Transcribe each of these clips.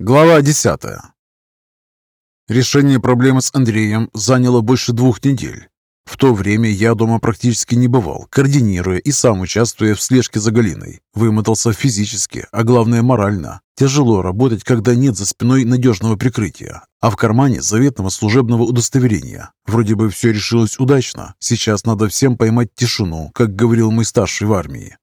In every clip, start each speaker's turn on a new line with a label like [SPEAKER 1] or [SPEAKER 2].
[SPEAKER 1] Глава 10. Решение проблемы с Андреем заняло больше двух недель. В то время я дома практически не бывал, координируя и сам участвуя в слежке за Галиной. Вымотался физически, а главное морально. Тяжело работать, когда нет за спиной надежного прикрытия, а в кармане заветного служебного удостоверения. Вроде бы все решилось удачно. Сейчас надо всем поймать тишину, как говорил мой старший в армии.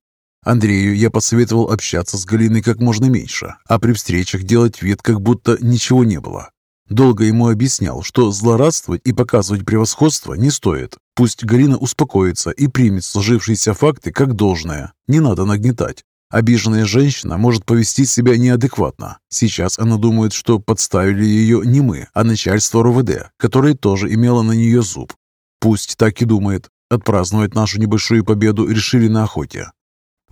[SPEAKER 1] Андрею я посоветовал общаться с Галиной как можно меньше, а при встречах делать вид, как будто ничего не было. Долго ему объяснял, что злорадствовать и показывать превосходство не стоит. Пусть Галина успокоится и примет сложившиеся факты как должное. Не надо нагнетать. Обиженная женщина может повести себя неадекватно. Сейчас она думает, что подставили ее не мы, а начальство РОВД, которое тоже имело на нее зуб. Пусть так и думает. Отпраздновать нашу небольшую победу решили на охоте.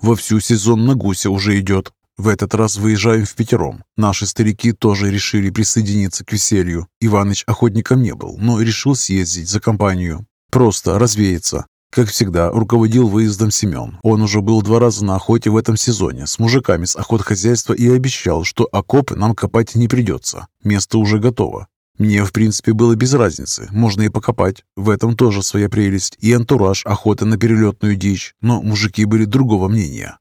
[SPEAKER 1] Вовсю сезон на гуся уже идет. В этот раз выезжаем в пятером. Наши старики тоже решили присоединиться к веселью. Иваныч охотником не был, но решил съездить за компанию. Просто развеяться. Как всегда, руководил выездом Семен. Он уже был два раза на охоте в этом сезоне с мужиками с охотхозяйства и обещал, что окопы нам копать не придется. Место уже готово. Мне, в принципе, было без разницы, можно и покопать. В этом тоже своя прелесть и антураж охоты на перелетную дичь, но мужики были другого мнения.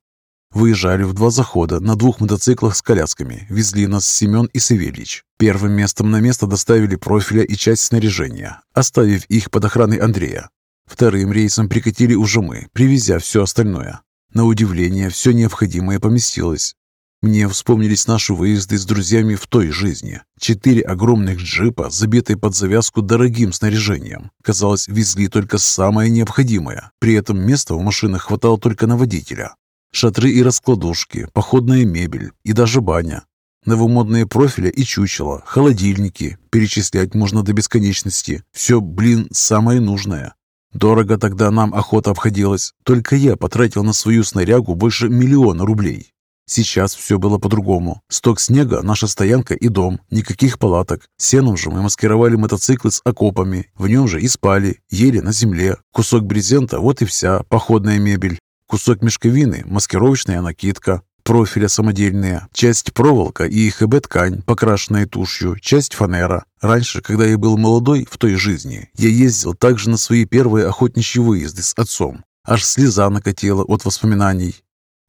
[SPEAKER 1] Выезжали в два захода на двух мотоциклах с колясками. Везли нас Семен и Савельич. Первым местом на место доставили профиля и часть снаряжения, оставив их под охраной Андрея. Вторым рейсом прикатили уже мы, привезя все остальное. На удивление, все необходимое поместилось. Мне вспомнились наши выезды с друзьями в той жизни. Четыре огромных джипа, забитые под завязку дорогим снаряжением. Казалось, везли только самое необходимое. При этом места в машинах хватало только на водителя. Шатры и раскладушки, походная мебель и даже баня. Новомодные профили и чучела, холодильники. Перечислять можно до бесконечности. Все, блин, самое нужное. Дорого тогда нам охота обходилась. Только я потратил на свою снарягу больше миллиона рублей. Сейчас все было по-другому. Сток снега, наша стоянка и дом. Никаких палаток. Сеном же мы маскировали мотоциклы с окопами. В нем же и спали, ели на земле. Кусок брезента, вот и вся походная мебель. Кусок мешковины, маскировочная накидка, профиля самодельные, часть проволока и ХБ-ткань, покрашенная тушью, часть фанера. Раньше, когда я был молодой в той жизни, я ездил также на свои первые охотничьи выезды с отцом. Аж слеза накатила от воспоминаний.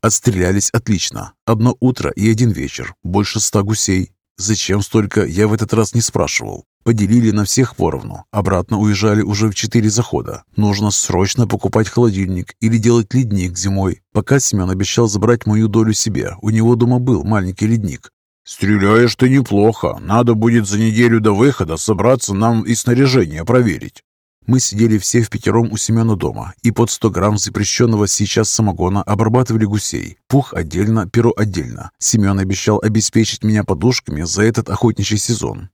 [SPEAKER 1] Отстрелялись отлично. Одно утро и один вечер. Больше ста гусей. Зачем столько, я в этот раз не спрашивал. Поделили на всех поровну. Обратно уезжали уже в четыре захода. Нужно срочно покупать холодильник или делать ледник зимой. Пока Семен обещал забрать мою долю себе. У него дома был маленький ледник.
[SPEAKER 2] «Стреляешь ты неплохо. Надо будет за неделю до выхода собраться нам и снаряжение проверить».
[SPEAKER 1] Мы сидели все в пятером у Семена дома и под 100 грамм запрещенного сейчас самогона обрабатывали гусей. Пух отдельно, перо отдельно. Семен обещал обеспечить меня подушками за этот охотничий сезон.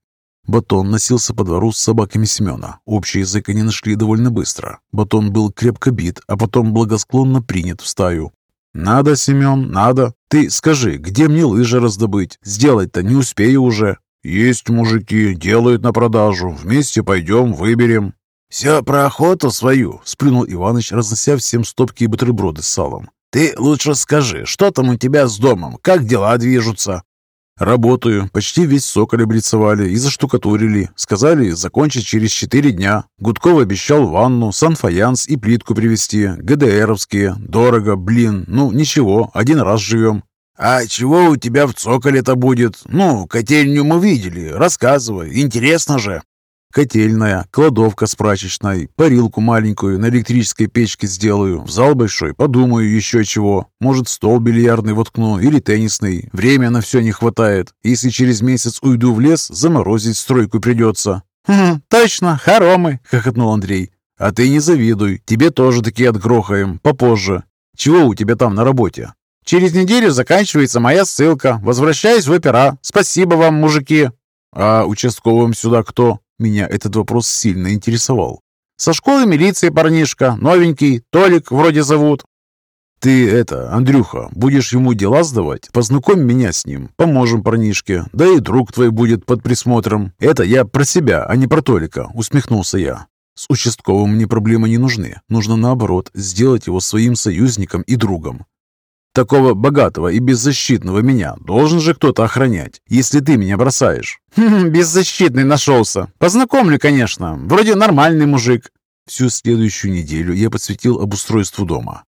[SPEAKER 1] Батон носился по двору с собаками Семена. Общий язык они нашли довольно быстро. Батон был крепко бит, а потом благосклонно принят в стаю.
[SPEAKER 2] «Надо, Семен, надо. Ты скажи, где мне лыжи раздобыть? Сделать-то не успею уже». «Есть мужики, делают на продажу. Вместе пойдем, выберем».
[SPEAKER 3] «Все про охоту свою», — сплюнул Иваныч, разнося всем стопки и бутерброды с салом. «Ты лучше скажи, что там у тебя с домом? Как дела движутся?»
[SPEAKER 1] «Работаю. Почти весь соколь облицевали и заштукатурили. Сказали, закончить через четыре дня. Гудков обещал ванну, санфаянс и плитку привезти. ГДРовские. Дорого, блин. Ну, ничего, один раз живем».
[SPEAKER 3] «А чего у тебя в цоколе-то будет? Ну, котельню мы видели. Рассказывай. Интересно же».
[SPEAKER 1] Котельная, кладовка с прачечной, парилку маленькую на электрической печке сделаю, в зал большой, подумаю еще чего. Может, стол бильярдный воткну или теннисный. Время на все не хватает. Если через месяц уйду в лес, заморозить стройку придется».
[SPEAKER 4] «Хм, точно, хоромы!» — хохотнул Андрей.
[SPEAKER 1] «А ты не завидуй, тебе тоже такие отгрохаем, попозже. Чего у тебя там на работе?»
[SPEAKER 4] «Через неделю заканчивается моя ссылка. Возвращаюсь в опера. Спасибо вам, мужики!»
[SPEAKER 1] «А участковым сюда кто?» Меня этот вопрос сильно интересовал.
[SPEAKER 4] «Со школы милиции парнишка, новенький, Толик вроде зовут».
[SPEAKER 1] «Ты это, Андрюха, будешь ему дела сдавать? Познакомь меня с ним, поможем парнишке, да и друг твой будет под присмотром. Это я про себя, а не про Толика», — усмехнулся я. «С участковым мне проблемы не нужны. Нужно, наоборот, сделать его своим союзником и другом. Такого богатого и беззащитного меня должен же кто-то охранять, если ты меня бросаешь.
[SPEAKER 4] Хм, беззащитный нашелся. Познакомлю, конечно. Вроде нормальный мужик.
[SPEAKER 1] Всю следующую неделю я посвятил обустройству дома.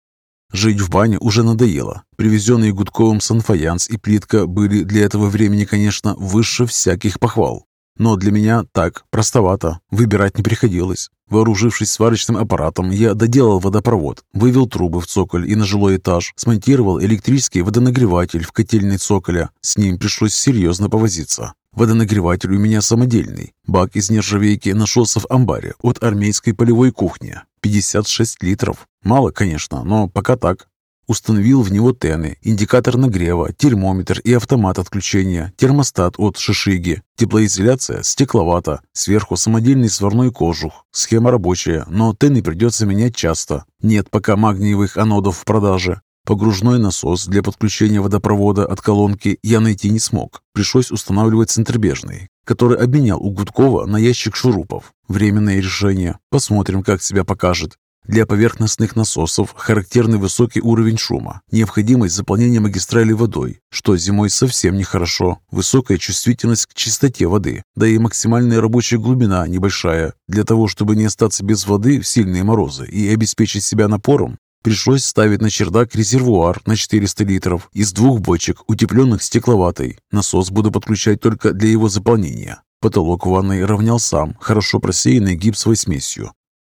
[SPEAKER 1] Жить в бане уже надоело. Привезенные Гудковым санфаянс и плитка были для этого времени, конечно, выше всяких похвал. Но для меня так, простовато, выбирать не приходилось. Вооружившись сварочным аппаратом, я доделал водопровод, вывел трубы в цоколь и на жилой этаж, смонтировал электрический водонагреватель в котельной цоколя. С ним пришлось серьезно повозиться. Водонагреватель у меня самодельный. Бак из нержавейки нашелся в амбаре от армейской полевой кухни. 56 литров. Мало, конечно, но пока так. Установил в него тены, индикатор нагрева, термометр и автомат отключения, термостат от шишиги, теплоизоляция стекловата, сверху самодельный сварной кожух. Схема рабочая, но тены придется менять часто. Нет пока магниевых анодов в продаже. Погружной насос для подключения водопровода от колонки я найти не смог. Пришлось устанавливать центробежный, который обменял у Гудкова на ящик шурупов. Временное решение. Посмотрим, как себя покажет. Для поверхностных насосов характерный высокий уровень шума, необходимость заполнения магистрали водой, что зимой совсем нехорошо, высокая чувствительность к чистоте воды, да и максимальная рабочая глубина небольшая. Для того, чтобы не остаться без воды в сильные морозы и обеспечить себя напором, пришлось ставить на чердак резервуар на 400 литров из двух бочек, утепленных стекловатой. Насос буду подключать только для его заполнения. Потолок ванной равнял сам, хорошо просеянный гипсовой смесью.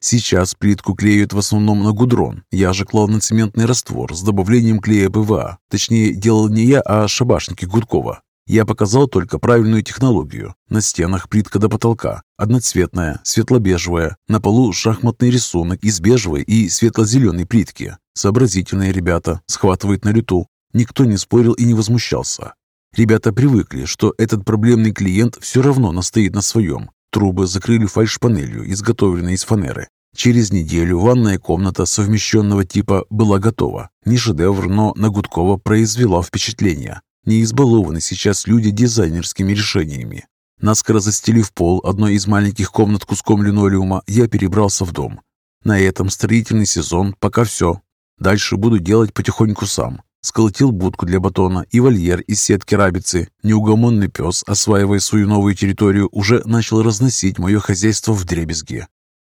[SPEAKER 1] Сейчас плитку клеют в основном на гудрон. Я же клал на цементный раствор с добавлением клея ПВА. Точнее, делал не я, а шабашники Гудкова. Я показал только правильную технологию. На стенах плитка до потолка, одноцветная, светло-бежевая. На полу шахматный рисунок из бежевой и светло-зеленой плитки. Сообразительные ребята, схватывают на лету. Никто не спорил и не возмущался. Ребята привыкли, что этот проблемный клиент все равно настоит на своем. Трубы закрыли фальшпанелью, изготовленной из фанеры. Через неделю ванная комната совмещенного типа была готова. Не шедевр, но на произвела впечатление. Не избалованы сейчас люди дизайнерскими решениями. Наскоро застелив пол одной из маленьких комнат куском линолеума, я перебрался в дом. На этом строительный сезон пока все. Дальше буду делать потихоньку сам. Сколотил будку для батона и вольер из сетки рабицы. Неугомонный пес, осваивая свою новую территорию, уже начал разносить мое хозяйство в дребезги.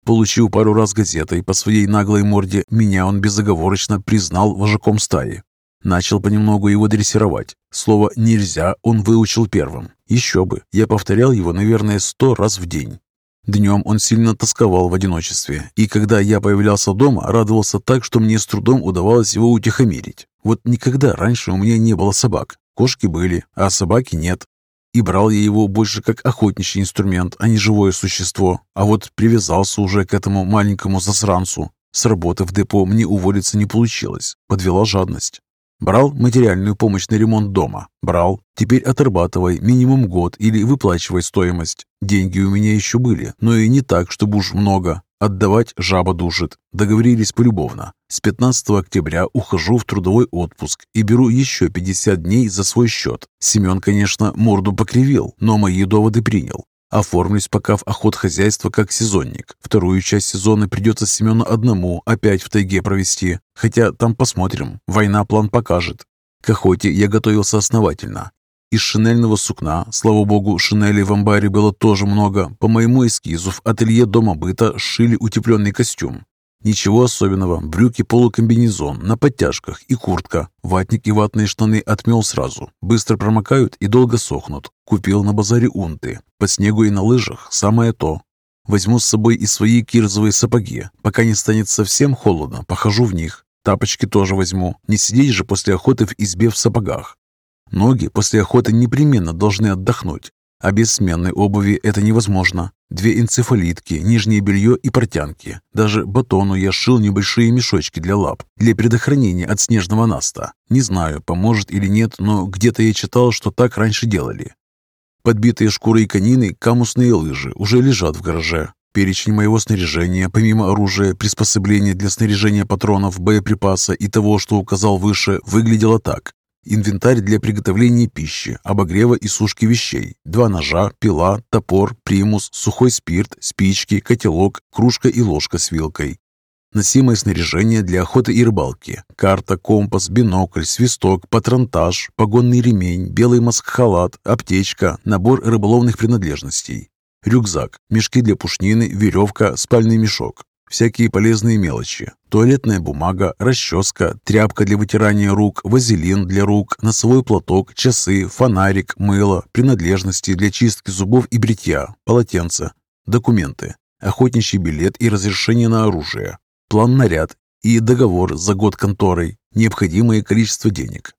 [SPEAKER 1] Получив пару раз газетой по своей наглой морде, меня он безоговорочно признал вожаком стаи. Начал понемногу его дрессировать. Слово «нельзя» он выучил первым. Еще бы, я повторял его, наверное, сто раз в день. Днем он сильно тосковал в одиночестве, и когда я появлялся дома, радовался так, что мне с трудом удавалось его утихомирить. Вот никогда раньше у меня не было собак. Кошки были, а собаки нет. И брал я его больше как охотничий инструмент, а не живое существо. А вот привязался уже к этому маленькому засранцу. С работы в депо мне уволиться не получилось. Подвела жадность. Брал материальную помощь на ремонт дома. Брал. Теперь отрабатывай минимум год или выплачивай стоимость. Деньги у меня еще были, но и не так, чтобы уж много. Отдавать жаба душит. Договорились полюбовно. С 15 октября ухожу в трудовой отпуск и беру еще 50 дней за свой счет. Семен, конечно, морду покривил, но мои доводы принял. Оформлюсь пока в охотхозяйство как сезонник. Вторую часть сезона придется Семену одному опять в тайге провести. Хотя там посмотрим. Война план покажет. К охоте я готовился основательно. Из шинельного сукна, слава богу, шинели в амбаре было тоже много. По моему эскизу в ателье дома быта сшили утепленный костюм. Ничего особенного. Брюки, полукомбинезон, на подтяжках и куртка. Ватник и ватные штаны отмел сразу. Быстро промокают и долго сохнут. Купил на базаре унты. По снегу и на лыжах самое то. Возьму с собой и свои кирзовые сапоги. Пока не станет совсем холодно, похожу в них. Тапочки тоже возьму. Не сидеть же после охоты в избе в сапогах. Ноги после охоты непременно должны отдохнуть. А без сменной обуви это невозможно. Две энцефалитки, нижнее белье и портянки. Даже батону я сшил небольшие мешочки для лап, для предохранения от снежного наста. Не знаю, поможет или нет, но где-то я читал, что так раньше делали. Подбитые шкурой конины камусные лыжи уже лежат в гараже. Перечень моего снаряжения, помимо оружия, приспособления для снаряжения патронов, боеприпаса и того, что указал выше, выглядело так. Инвентарь для приготовления пищи, обогрева и сушки вещей. Два ножа, пила, топор, примус, сухой спирт, спички, котелок, кружка и ложка с вилкой. Носимое снаряжение для охоты и рыбалки. Карта, компас, бинокль, свисток, патронтаж, погонный ремень, белый маск-халат, аптечка, набор рыболовных принадлежностей. Рюкзак, мешки для пушнины, веревка, спальный мешок. Всякие полезные мелочи. Туалетная бумага, расческа, тряпка для вытирания рук, вазелин для рук, носовой платок, часы, фонарик, мыло, принадлежности для чистки зубов и бритья, полотенце, документы, охотничий билет и разрешение на оружие, план наряд и договор за год конторой, необходимое количество денег.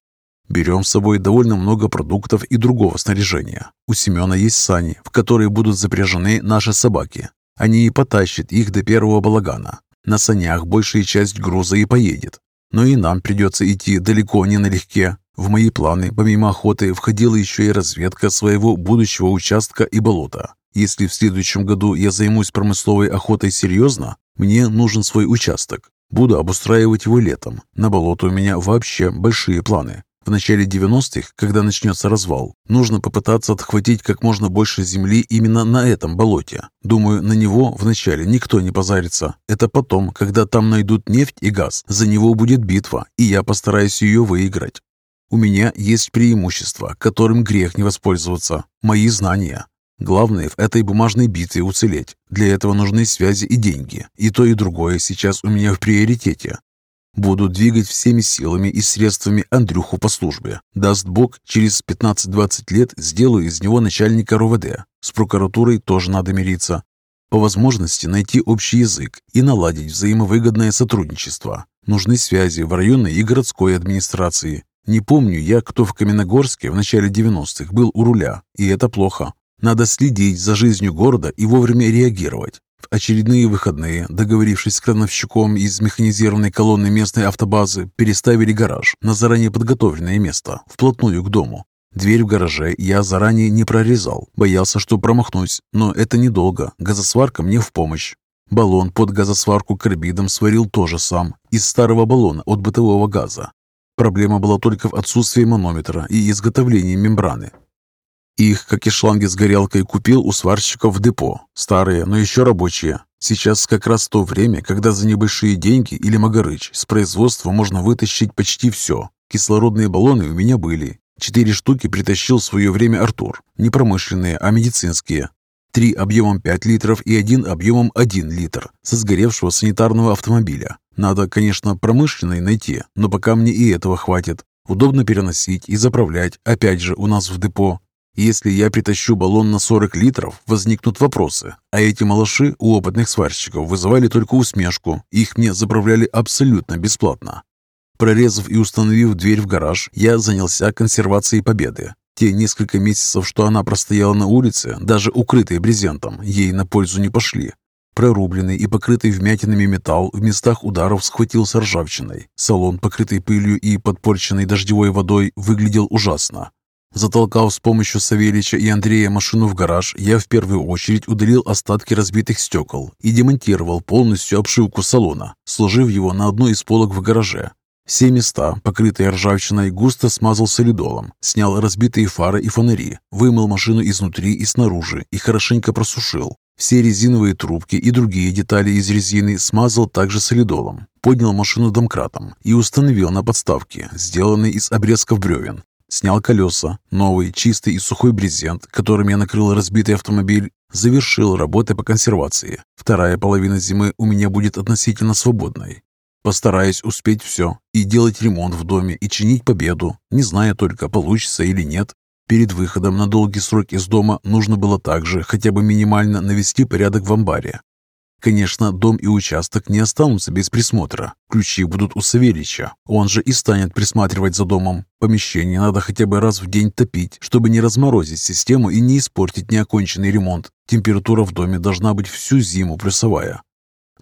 [SPEAKER 1] Берем с собой довольно много продуктов и другого снаряжения. У Семена есть сани, в которые будут запряжены наши собаки. Они и потащат их до первого балагана. На санях большая часть груза и поедет. Но и нам придется идти далеко не налегке. В мои планы, помимо охоты, входила еще и разведка своего будущего участка и болота. Если в следующем году я займусь промысловой охотой серьезно, мне нужен свой участок. Буду обустраивать его летом. На болото у меня вообще большие планы. В начале 90-х, когда начнется развал, нужно попытаться отхватить как можно больше земли именно на этом болоте. Думаю, на него вначале никто не позарится. Это потом, когда там найдут нефть и газ, за него будет битва, и я постараюсь ее выиграть. У меня есть преимущество, которым грех не воспользоваться. Мои знания. Главное в этой бумажной битве уцелеть. Для этого нужны связи и деньги. И то, и другое сейчас у меня в приоритете. Буду двигать всеми силами и средствами Андрюху по службе. Даст Бог, через 15-20 лет сделаю из него начальника РОВД. С прокуратурой тоже надо мириться. По возможности найти общий язык и наладить взаимовыгодное сотрудничество. Нужны связи в районной и городской администрации. Не помню я, кто в Каменогорске в начале 90-х был у руля, и это плохо. Надо следить за жизнью города и вовремя реагировать. В очередные выходные, договорившись с крановщиком из механизированной колонны местной автобазы, переставили гараж на заранее подготовленное место, вплотную к дому. Дверь в гараже я заранее не прорезал, боялся, что промахнусь, но это недолго, газосварка мне в помощь. Баллон под газосварку карбидом сварил тоже сам, из старого баллона от бытового газа. Проблема была только в отсутствии манометра и изготовлении мембраны. Их, как и шланги с горелкой, купил у сварщиков в депо. Старые, но еще рабочие. Сейчас как раз то время, когда за небольшие деньги или магарыч с производства можно вытащить почти все. Кислородные баллоны у меня были. Четыре штуки притащил в свое время Артур. Не промышленные, а медицинские. Три объемом 5 литров и один объемом 1 литр со сгоревшего санитарного автомобиля. Надо, конечно, промышленные найти, но пока мне и этого хватит. Удобно переносить и заправлять, опять же, у нас в депо. Если я притащу баллон на 40 литров, возникнут вопросы. А эти малыши у опытных сварщиков вызывали только усмешку. Их мне заправляли абсолютно бесплатно. Прорезав и установив дверь в гараж, я занялся консервацией победы. Те несколько месяцев, что она простояла на улице, даже укрытые брезентом, ей на пользу не пошли. Прорубленный и покрытый вмятинами металл в местах ударов схватился ржавчиной. Салон, покрытый пылью и подпорченный дождевой водой, выглядел ужасно. Затолкав с помощью Савельича и Андрея машину в гараж, я в первую очередь удалил остатки разбитых стекол и демонтировал полностью обшивку салона, сложив его на одной из полок в гараже. Все места, покрытые ржавчиной, густо смазал солидолом, снял разбитые фары и фонари, вымыл машину изнутри и снаружи и хорошенько просушил. Все резиновые трубки и другие детали из резины смазал также солидолом, поднял машину домкратом и установил на подставке, сделанной из обрезков бревен, Снял колеса, новый, чистый и сухой брезент, которым я накрыл разбитый автомобиль, завершил работы по консервации. Вторая половина зимы у меня будет относительно свободной. Постараюсь успеть все и делать ремонт в доме и чинить победу, не зная только, получится или нет. Перед выходом на долгий срок из дома нужно было также хотя бы минимально навести порядок в амбаре. Конечно, дом и участок не останутся без присмотра. Ключи будут у Савельича. Он же и станет присматривать за домом. Помещение надо хотя бы раз в день топить, чтобы не разморозить систему и не испортить неоконченный ремонт. Температура в доме должна быть всю зиму плюсовая.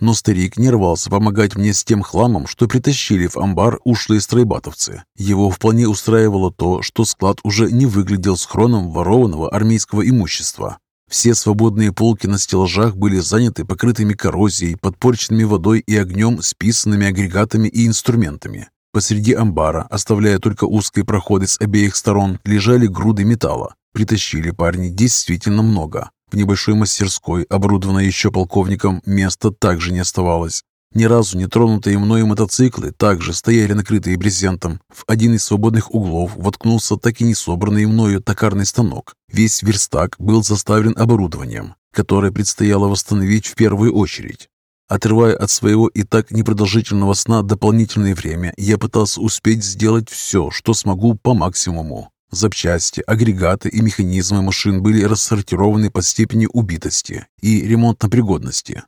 [SPEAKER 1] Но старик не рвался помогать мне с тем хламом, что притащили в амбар ушлые стройбатовцы. Его вполне устраивало то, что склад уже не выглядел схроном ворованного армейского имущества. Все свободные полки на стеллажах были заняты покрытыми коррозией, подпорченными водой и огнем, списанными агрегатами и инструментами. Посреди амбара, оставляя только узкие проходы с обеих сторон, лежали груды металла. Притащили парни действительно много. В небольшой мастерской, оборудованной еще полковником, места также не оставалось. Ни разу не тронутые мною мотоциклы также стояли накрытые брезентом. В один из свободных углов воткнулся так и не собранный мною токарный станок. Весь верстак был заставлен оборудованием, которое предстояло восстановить в первую очередь. Отрывая от своего и так непродолжительного сна дополнительное время, я пытался успеть сделать все, что смогу по максимуму. Запчасти, агрегаты и механизмы машин были рассортированы по степени убитости и ремонтопригодности.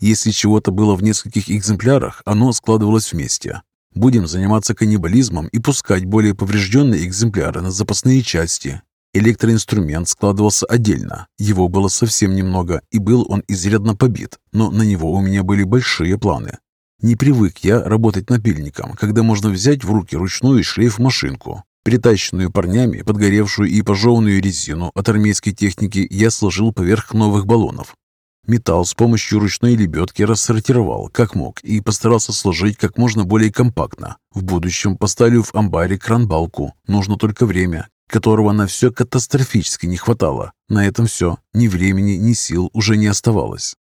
[SPEAKER 1] Если чего-то было в нескольких экземплярах, оно складывалось вместе. Будем заниматься каннибализмом и пускать более поврежденные экземпляры на запасные части. Электроинструмент складывался отдельно. Его было совсем немного, и был он изрядно побит, но на него у меня были большие планы. Не привык я работать напильником, когда можно взять в руки ручную шлейф-машинку. Притащенную парнями, подгоревшую и пожеванную резину от армейской техники я сложил поверх новых баллонов, Металл с помощью ручной лебедки рассортировал, как мог, и постарался сложить как можно более компактно. В будущем поставлю в амбаре кран-балку. Нужно только время, которого на все катастрофически не хватало. На этом все. Ни времени, ни сил уже не оставалось.